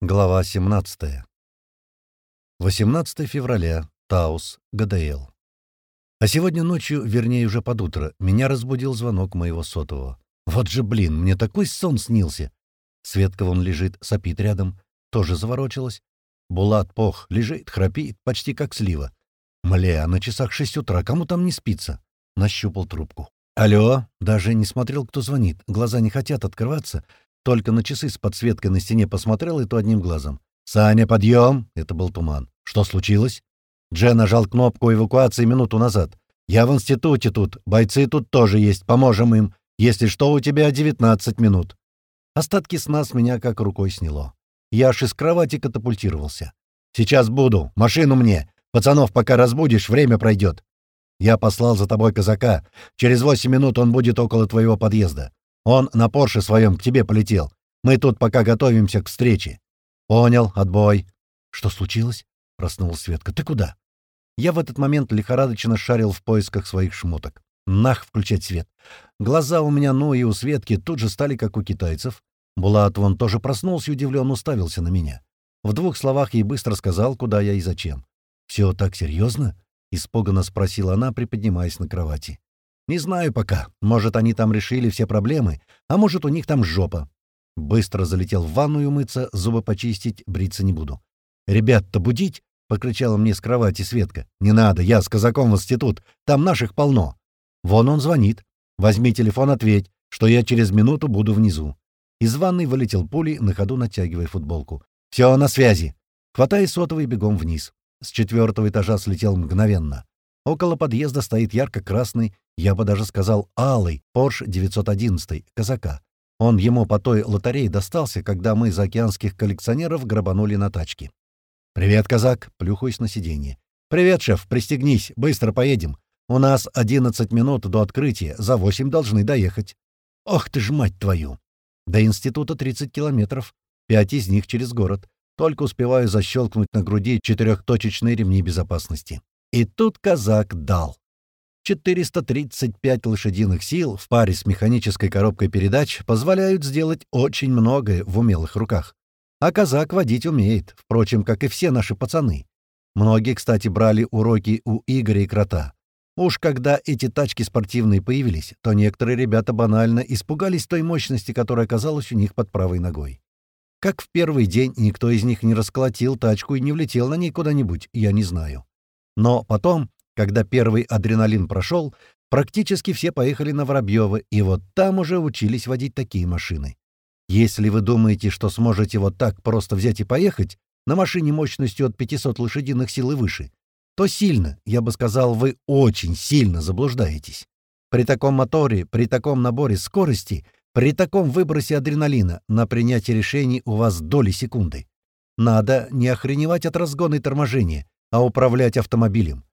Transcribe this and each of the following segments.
Глава 17. 18 февраля. Таус, ГДЛ. А сегодня ночью, вернее, уже под утро, меня разбудил звонок моего сотового. Вот же, блин, мне такой сон снился. Светка вон лежит, сопит рядом, тоже заворочилась. Булат пох, лежит, храпит, почти как слива. Мля, на часах шесть утра, кому там не спится? Нащупал трубку. Алло, даже не смотрел, кто звонит. Глаза не хотят открываться, только на часы с подсветкой на стене посмотрел и то одним глазом. «Саня, подъем!» — это был туман. «Что случилось?» Джен нажал кнопку эвакуации минуту назад. «Я в институте тут, бойцы тут тоже есть, поможем им. Если что, у тебя 19 минут». Остатки сна с меня как рукой сняло. Я аж из кровати катапультировался. «Сейчас буду. Машину мне. Пацанов пока разбудишь, время пройдет. Я послал за тобой казака. Через восемь минут он будет около твоего подъезда. Он на Порше своем к тебе полетел. Мы тут пока готовимся к встрече». «Понял, отбой». «Что случилось?» — проснулась Светка. «Ты куда?» Я в этот момент лихорадочно шарил в поисках своих шмоток. Нах, включать свет. Глаза у меня, ну и у Светки, тут же стали как у китайцев. Булат вон тоже проснулся и удивленно уставился на меня. В двух словах ей быстро сказал, куда я и зачем. «Все так серьезно?» — испуганно спросила она, приподнимаясь на кровати. Не знаю пока. Может, они там решили все проблемы, а может, у них там жопа. Быстро залетел в ванную мыться, зубы почистить, бриться не буду. «Ребят-то будить?» — покричала мне с кровати Светка. «Не надо, я с казаком в институт. Там наших полно». «Вон он звонит. Возьми телефон, ответь, что я через минуту буду внизу». Из ванной вылетел пулей, на ходу натягивая футболку. «Все, на связи!» Хватая сотовый, бегом вниз. С четвертого этажа слетел мгновенно. Около подъезда стоит ярко-красный, я бы даже сказал алый, Porsche 911, казака. Он ему по той лотерее достался, когда мы за океанских коллекционеров грабанули на тачке. «Привет, казак!» — плюхаюсь на сиденье. «Привет, шеф, пристегнись, быстро поедем. У нас 11 минут до открытия, за 8 должны доехать». «Ох ты ж, мать твою!» До института 30 километров, пять из них через город. Только успеваю защелкнуть на груди четырехточечные ремни безопасности. И тут казак дал. 435 лошадиных сил в паре с механической коробкой передач позволяют сделать очень многое в умелых руках. А казак водить умеет, впрочем, как и все наши пацаны. Многие, кстати, брали уроки у Игоря и Крота. Уж когда эти тачки спортивные появились, то некоторые ребята банально испугались той мощности, которая оказалась у них под правой ногой. Как в первый день никто из них не расколотил тачку и не влетел на ней куда-нибудь, я не знаю. Но потом, когда первый адреналин прошел, практически все поехали на Воробьёво, и вот там уже учились водить такие машины. Если вы думаете, что сможете вот так просто взять и поехать на машине мощностью от 500 лошадиных сил и выше, то сильно, я бы сказал, вы очень сильно заблуждаетесь. При таком моторе, при таком наборе скорости, при таком выбросе адреналина на принятие решений у вас доли секунды. Надо не охреневать от разгона и торможения, а управлять автомобилем.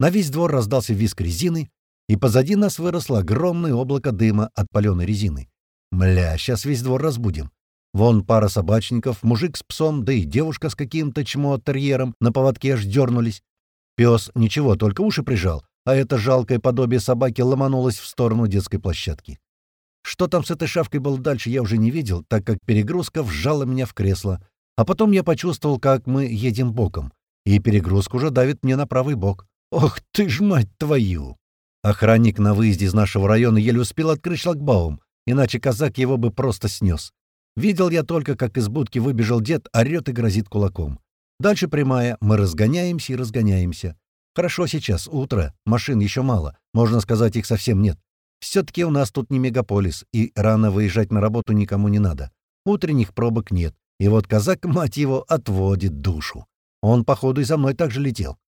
На весь двор раздался визг резины, и позади нас выросло огромное облако дыма от паленой резины. Мля, сейчас весь двор разбудим. Вон пара собачников, мужик с псом, да и девушка с каким-то чмо-терьером на поводке аж дернулись. Пес ничего, только уши прижал, а это жалкое подобие собаки ломанулось в сторону детской площадки. Что там с этой шавкой было дальше, я уже не видел, так как перегрузка вжала меня в кресло. А потом я почувствовал, как мы едем боком и перегрузка уже давит мне на правый бок. Ох ты ж, мать твою! Охранник на выезде из нашего района еле успел открыть шлагбаум, иначе казак его бы просто снес. Видел я только, как из будки выбежал дед, орёт и грозит кулаком. Дальше прямая, мы разгоняемся и разгоняемся. Хорошо сейчас, утро, машин еще мало, можно сказать, их совсем нет. Все-таки у нас тут не мегаполис, и рано выезжать на работу никому не надо. Утренних пробок нет, и вот казак, мать его, отводит душу. Он, походу, и за мной так же летел.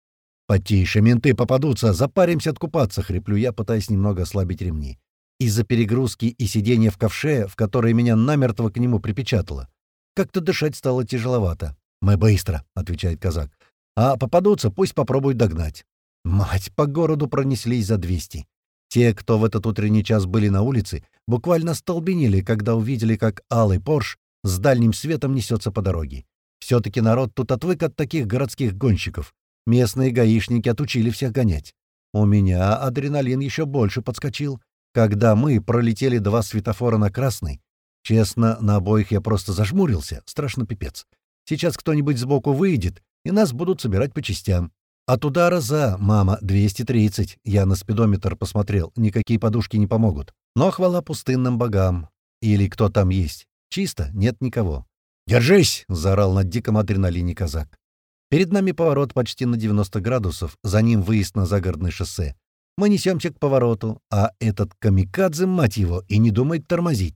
«Потише, менты попадутся, запаримся откупаться», — хриплю я, пытаясь немного ослабить ремни. Из-за перегрузки и сидения в ковше, в которое меня намертво к нему припечатало. Как-то дышать стало тяжеловато. «Мы быстро», — отвечает казак. «А попадутся, пусть попробуют догнать». Мать, по городу пронеслись за двести. Те, кто в этот утренний час были на улице, буквально столбенели, когда увидели, как алый Порш с дальним светом несется по дороге. Все-таки народ тут отвык от таких городских гонщиков. Местные гаишники отучили всех гонять. У меня адреналин еще больше подскочил, когда мы пролетели два светофора на красный. Честно, на обоих я просто зажмурился, страшно пипец. Сейчас кто-нибудь сбоку выйдет, и нас будут собирать по частям. От удара за, мама, 230. Я на спидометр посмотрел, никакие подушки не помогут. Но хвала пустынным богам. Или кто там есть. Чисто, нет никого. «Держись!» — заорал на диком адреналине казак. Перед нами поворот почти на 90 градусов, за ним выезд на загородное шоссе. Мы несемся к повороту, а этот камикадзе, мать его, и не думает тормозить.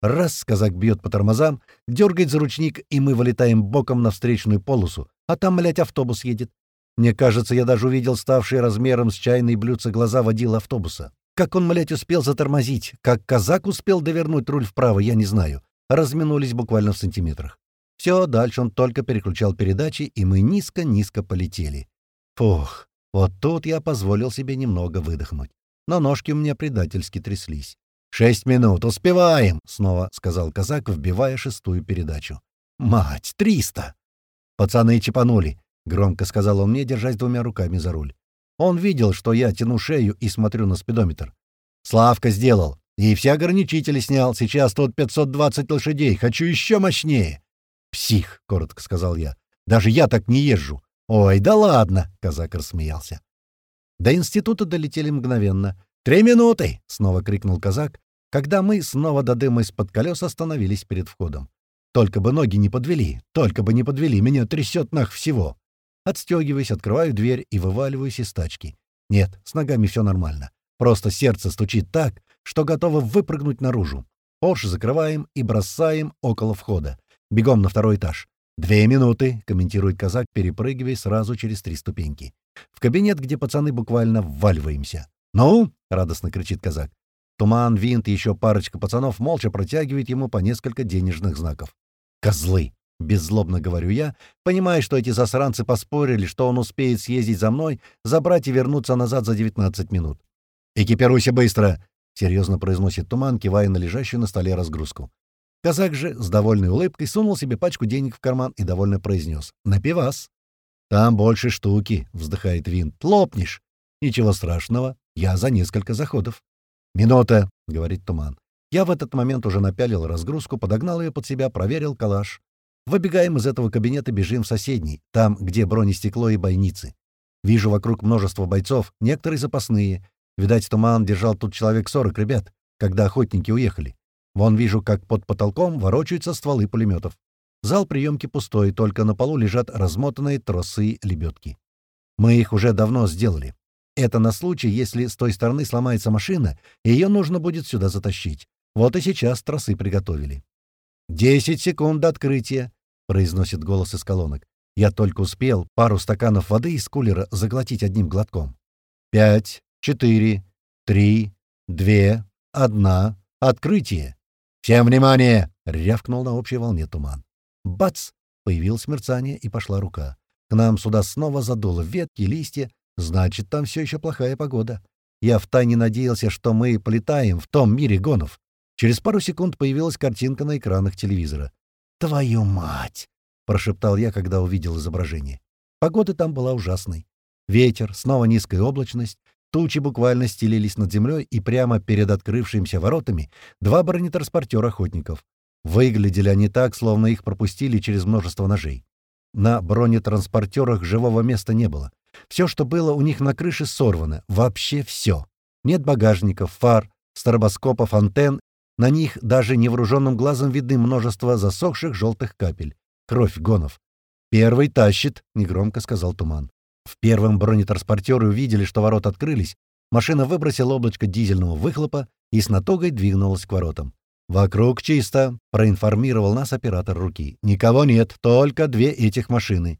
Раз казак бьет по тормозам, дергает за ручник, и мы вылетаем боком на встречную полосу, а там, блядь, автобус едет. Мне кажется, я даже увидел ставшие размером с чайной блюдце глаза водила автобуса. Как он, блядь, успел затормозить, как казак успел довернуть руль вправо, я не знаю. Разминулись буквально в сантиметрах. Все, дальше он только переключал передачи, и мы низко-низко полетели. Фух, вот тут я позволил себе немного выдохнуть. Но ножки у меня предательски тряслись. «Шесть минут, успеваем!» — снова сказал казак, вбивая шестую передачу. «Мать, триста!» «Пацаны чипанули!» — громко сказал он мне, держась двумя руками за руль. Он видел, что я тяну шею и смотрю на спидометр. «Славка сделал. И все ограничители снял. Сейчас тут 520 лошадей. Хочу еще мощнее!» «Псих!» — коротко сказал я. «Даже я так не езжу. «Ой, да ладно!» — казак рассмеялся. До института долетели мгновенно. «Три минуты!» — снова крикнул казак, когда мы снова до дыма из-под колес остановились перед входом. «Только бы ноги не подвели! Только бы не подвели! Меня трясет нах всего!» Отстегиваюсь, открываю дверь и вываливаюсь из тачки. Нет, с ногами все нормально. Просто сердце стучит так, что готово выпрыгнуть наружу. Порш закрываем и бросаем около входа. Бегом на второй этаж. «Две минуты», — комментирует казак, перепрыгивая сразу через три ступеньки. В кабинет, где пацаны буквально вваливаемся. «Ну?» — радостно кричит казак. Туман, Винт и еще парочка пацанов молча протягивают ему по несколько денежных знаков. «Козлы!» — беззлобно говорю я, понимая, что эти засранцы поспорили, что он успеет съездить за мной, забрать и вернуться назад за 19 минут. «Экипируйся быстро!» — серьезно произносит Туман, кивая на лежащую на столе разгрузку. Казак же с довольной улыбкой сунул себе пачку денег в карман и довольно произнес. «На пивас». «Там больше штуки», — вздыхает Винт. «Лопнешь». «Ничего страшного. Я за несколько заходов». «Минута», — говорит Туман. Я в этот момент уже напялил разгрузку, подогнал ее под себя, проверил калаш. Выбегаем из этого кабинета, бежим в соседний, там, где бронестекло и бойницы. Вижу вокруг множество бойцов, некоторые запасные. Видать, Туман держал тут человек сорок ребят, когда охотники уехали. Вон вижу, как под потолком ворочаются стволы пулеметов. Зал приемки пустой, только на полу лежат размотанные тросы лебедки. Мы их уже давно сделали. Это на случай, если с той стороны сломается машина, и ее нужно будет сюда затащить. Вот и сейчас тросы приготовили. «Десять секунд до открытия», — произносит голос из колонок. Я только успел пару стаканов воды из кулера заглотить одним глотком. «Пять, четыре, три, две, одна, открытие!» «Всем внимание!» — рявкнул на общей волне туман. Бац! Появилось мерцание, и пошла рука. К нам сюда снова задуло ветки, листья. Значит, там все еще плохая погода. Я втайне надеялся, что мы полетаем в том мире гонов. Через пару секунд появилась картинка на экранах телевизора. «Твою мать!» — прошептал я, когда увидел изображение. Погода там была ужасной. Ветер, снова низкая облачность, Тучи буквально стелились над землей, и прямо перед открывшимися воротами два бронетранспортера охотников. Выглядели они так, словно их пропустили через множество ножей. На бронетранспортерах живого места не было. Все, что было у них на крыше, сорвано. Вообще все. Нет багажников, фар, стробоскопов, антенн. На них даже невооруженным глазом видны множество засохших желтых капель. Кровь гонов. «Первый тащит», — негромко сказал Туман. В первом бронетранспортере увидели, что ворота открылись, машина выбросила облачко дизельного выхлопа и с натогой двинулась к воротам. «Вокруг чисто», — проинформировал нас оператор руки. «Никого нет, только две этих машины».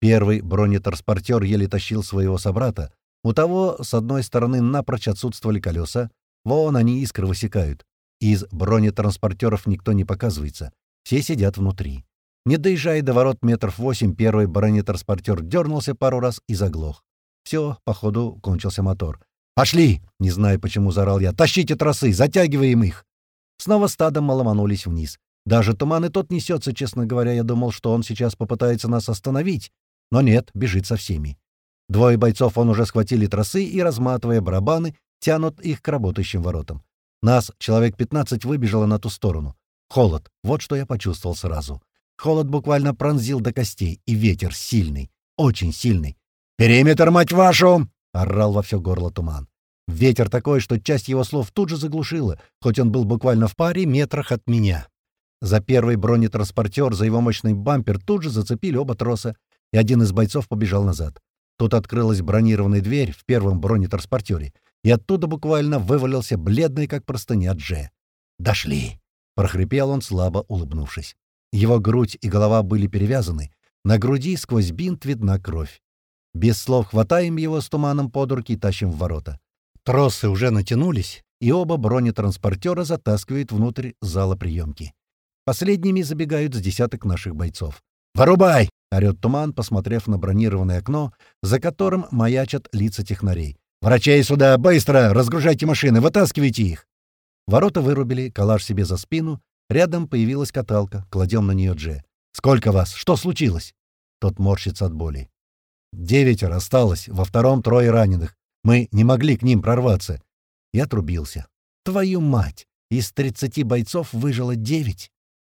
Первый бронетранспортер еле тащил своего собрата. У того, с одной стороны, напрочь отсутствовали колеса. Вон они искры высекают. Из бронетранспортеров никто не показывается. Все сидят внутри. Не доезжая до ворот метров восемь, первый бронетранспортер дернулся пару раз и заглох. Все, походу, кончился мотор. «Пошли!» — не знаю, почему заорал я. «Тащите тросы! Затягиваем их!» Снова стадом маломанулись вниз. Даже туман и тот несется, честно говоря. Я думал, что он сейчас попытается нас остановить. Но нет, бежит со всеми. Двое бойцов он уже схватили тросы и, разматывая барабаны, тянут их к работающим воротам. Нас, человек 15, выбежало на ту сторону. Холод. Вот что я почувствовал сразу. Холод буквально пронзил до костей, и ветер сильный, очень сильный. «Периметр, мать вашу!» — орал во все горло туман. Ветер такой, что часть его слов тут же заглушила, хоть он был буквально в паре метрах от меня. За первый бронетранспортер, за его мощный бампер тут же зацепили оба троса, и один из бойцов побежал назад. Тут открылась бронированная дверь в первом бронетранспортере, и оттуда буквально вывалился бледный, как простыня, Дже. «Дошли!» — прохрипел он, слабо улыбнувшись. Его грудь и голова были перевязаны, на груди сквозь бинт видна кровь. Без слов хватаем его с туманом под руки и тащим в ворота. Тросы уже натянулись, и оба бронетранспортера затаскивают внутрь зала приемки. Последними забегают с десяток наших бойцов. «Вырубай!» — орёт туман, посмотрев на бронированное окно, за которым маячат лица технарей. «Врачей сюда! Быстро! Разгружайте машины! Вытаскивайте их!» Ворота вырубили, калаш себе за спину. Рядом появилась каталка. Кладем на нее Дже. «Сколько вас? Что случилось?» Тот морщится от боли. «Девятеро осталось. Во втором трое раненых. Мы не могли к ним прорваться». И отрубился. «Твою мать! Из тридцати бойцов выжило девять!»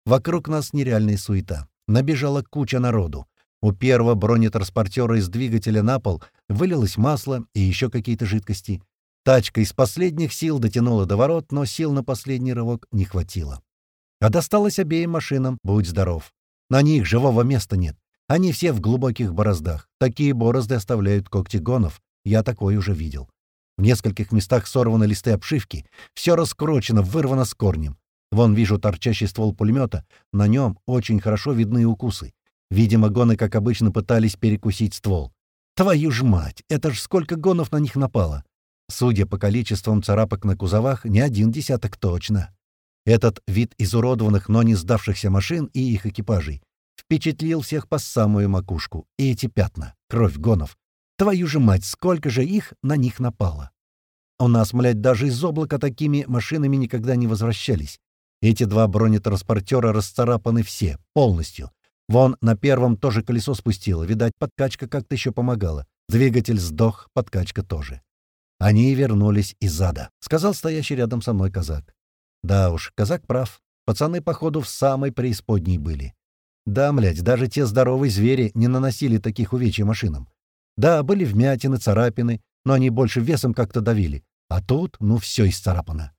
Вокруг нас нереальная суета. Набежала куча народу. У первого бронетранспортера из двигателя на пол вылилось масло и еще какие-то жидкости. Тачка из последних сил дотянула до ворот, но сил на последний рывок не хватило. А досталось обеим машинам, будь здоров. На них живого места нет. Они все в глубоких бороздах. Такие борозды оставляют когти гонов. Я такое уже видел. В нескольких местах сорваны листы обшивки. Все раскручено, вырвано с корнем. Вон вижу торчащий ствол пулемета. На нем очень хорошо видны укусы. Видимо, гоны, как обычно, пытались перекусить ствол. Твою ж мать! Это ж сколько гонов на них напало! Судя по количествам царапок на кузовах, не один десяток точно. Этот вид изуродованных, но не сдавшихся машин и их экипажей впечатлил всех по самую макушку. И эти пятна, кровь гонов. Твою же мать, сколько же их на них напало! У нас, млядь, даже из облака такими машинами никогда не возвращались. Эти два бронетранспортера расцарапаны все, полностью. Вон на первом тоже колесо спустило, видать, подкачка как-то еще помогала. Двигатель сдох, подкачка тоже. Они вернулись из ада, — сказал стоящий рядом со мной казак. Да уж, казак прав. Пацаны, походу, в самой преисподней были. Да, млядь, даже те здоровые звери не наносили таких увечий машинам. Да, были вмятины, царапины, но они больше весом как-то давили. А тут, ну, все исцарапано.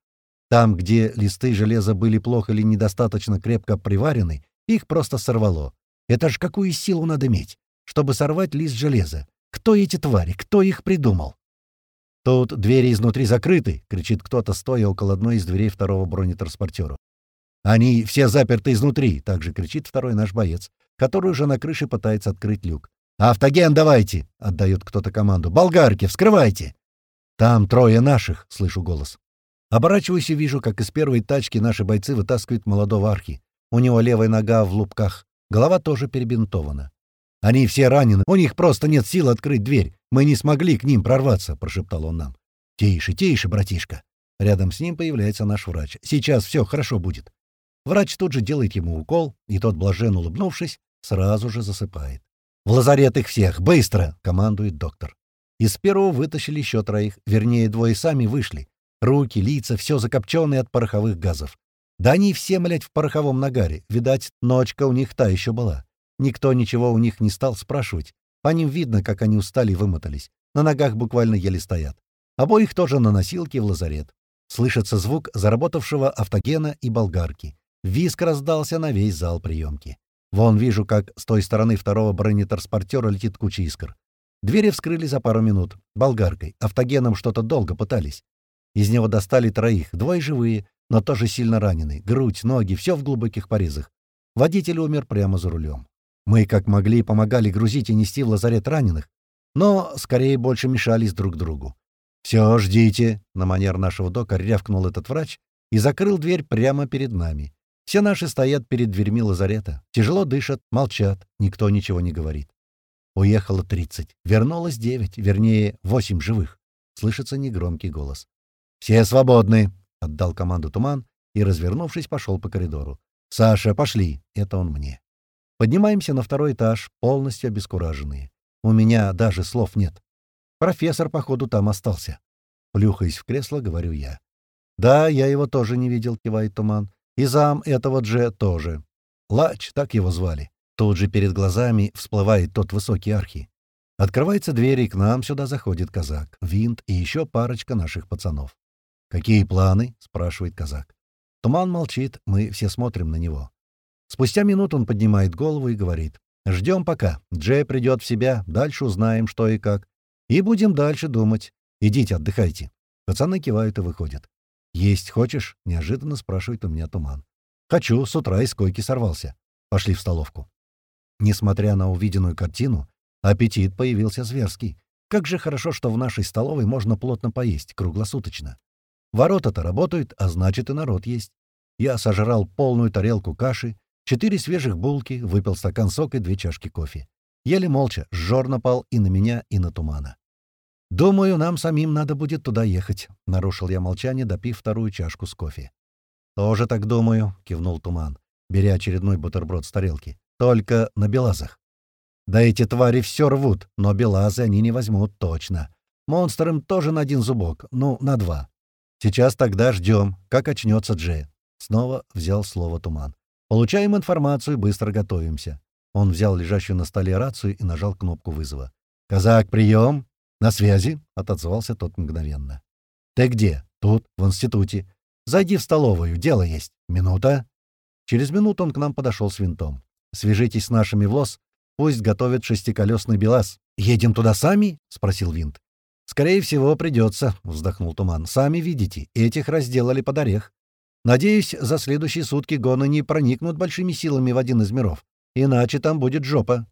Там, где листы железа были плохо или недостаточно крепко приварены, их просто сорвало. Это ж какую силу надо иметь, чтобы сорвать лист железа? Кто эти твари? Кто их придумал? «Тут двери изнутри закрыты!» — кричит кто-то, стоя около одной из дверей второго бронетранспортера. «Они все заперты изнутри!» — также кричит второй наш боец, который уже на крыше пытается открыть люк. «Автоген давайте!» — отдает кто-то команду. «Болгарки, вскрывайте!» «Там трое наших!» — слышу голос. Оборачиваюсь и вижу, как из первой тачки наши бойцы вытаскивают молодого архи. У него левая нога в лупках, голова тоже перебинтована. «Они все ранены, у них просто нет сил открыть дверь. Мы не смогли к ним прорваться», — прошептал он нам. «Тише, тише, братишка». Рядом с ним появляется наш врач. «Сейчас все хорошо будет». Врач тут же делает ему укол, и тот, блаженно улыбнувшись, сразу же засыпает. «В лазарет их всех! Быстро!» — командует доктор. Из первого вытащили еще троих, вернее, двое сами вышли. Руки, лица — все закопченные от пороховых газов. Да они все, млядь, в пороховом нагаре. Видать, ночка у них та еще была. Никто ничего у них не стал спрашивать. По ним видно, как они устали и вымотались. На ногах буквально еле стоят. Обоих тоже на носилке в лазарет. Слышится звук заработавшего автогена и болгарки. Виск раздался на весь зал приемки. Вон вижу, как с той стороны второго бронетранспортера летит куча искр. Двери вскрыли за пару минут. Болгаркой, автогеном что-то долго пытались. Из него достали троих, двое живые, но тоже сильно раненые. Грудь, ноги, все в глубоких порезах. Водитель умер прямо за рулем. Мы, как могли, помогали грузить и нести в лазарет раненых, но скорее больше мешались друг другу. «Все, ждите!» — на манер нашего дока рявкнул этот врач и закрыл дверь прямо перед нами. Все наши стоят перед дверьми лазарета. Тяжело дышат, молчат, никто ничего не говорит. Уехало тридцать, вернулось девять, вернее, восемь живых. Слышится негромкий голос. «Все свободны!» — отдал команду Туман и, развернувшись, пошел по коридору. «Саша, пошли!» — это он мне. Поднимаемся на второй этаж, полностью обескураженные. У меня даже слов нет. Профессор, походу, там остался. Плюхаясь в кресло, говорю я. «Да, я его тоже не видел», — кивает Туман. «И зам этого Дже тоже». Лач, так его звали. Тут же перед глазами всплывает тот высокий архи. Открывается дверь, и к нам сюда заходит казак, винт и еще парочка наших пацанов. «Какие планы?» — спрашивает казак. Туман молчит, мы все смотрим на него. Спустя минуту он поднимает голову и говорит. «Ждем пока. Джей придет в себя, дальше узнаем, что и как. И будем дальше думать. Идите, отдыхайте». Пацаны кивают и выходят. «Есть хочешь?» — неожиданно спрашивает у меня Туман. «Хочу, с утра из койки сорвался. Пошли в столовку». Несмотря на увиденную картину, аппетит появился зверский. Как же хорошо, что в нашей столовой можно плотно поесть, круглосуточно. Ворота-то работают, а значит и народ есть. Я сожрал полную тарелку каши, четыре свежих булки, выпил стакан сока и две чашки кофе. Еле молча, жор напал и на меня, и на тумана. «Думаю, нам самим надо будет туда ехать», — нарушил я молчание, допив вторую чашку с кофе. «Тоже так думаю», — кивнул туман, беря очередной бутерброд с тарелки. «Только на белазах». «Да эти твари все рвут, но белазы они не возьмут точно. Монстр им тоже на один зубок, ну, на два. Сейчас тогда ждем, как очнется Джей». Снова взял слово туман. «Получаем информацию, быстро готовимся». Он взял лежащую на столе рацию и нажал кнопку вызова. «Казак, прием!» «На связи», — отозвался тот мгновенно. «Ты где?» «Тут, в институте. Зайди в столовую, дело есть. Минута». Через минуту он к нам подошел с винтом. «Свяжитесь с нашими в лос. Пусть готовят шестиколесный БелАЗ». «Едем туда сами?» — спросил винт. «Скорее всего, придется», — вздохнул Туман. «Сами видите, этих разделали под орех. Надеюсь, за следующие сутки гоны не проникнут большими силами в один из миров. Иначе там будет жопа».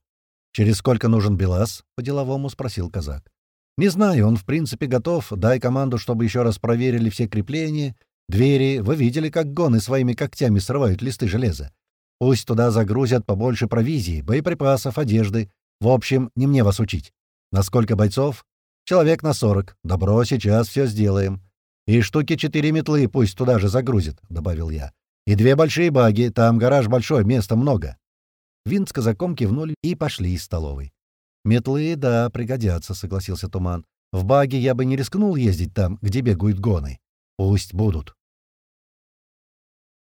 «Через сколько нужен БелАЗ?» — по-деловому спросил казак. «Не знаю, он в принципе готов. Дай команду, чтобы еще раз проверили все крепления, двери. Вы видели, как гоны своими когтями срывают листы железа? Пусть туда загрузят побольше провизии, боеприпасов, одежды. В общем, не мне вас учить. На сколько бойцов? Человек на сорок. Добро, сейчас все сделаем. И штуки четыре метлы пусть туда же загрузят», — добавил я. «И две большие баги, там гараж большой, места много». Винт с казаком кивнули и пошли из столовой. «Метлы, да, пригодятся», — согласился Туман. «В баге я бы не рискнул ездить там, где бегают гоны. Пусть будут».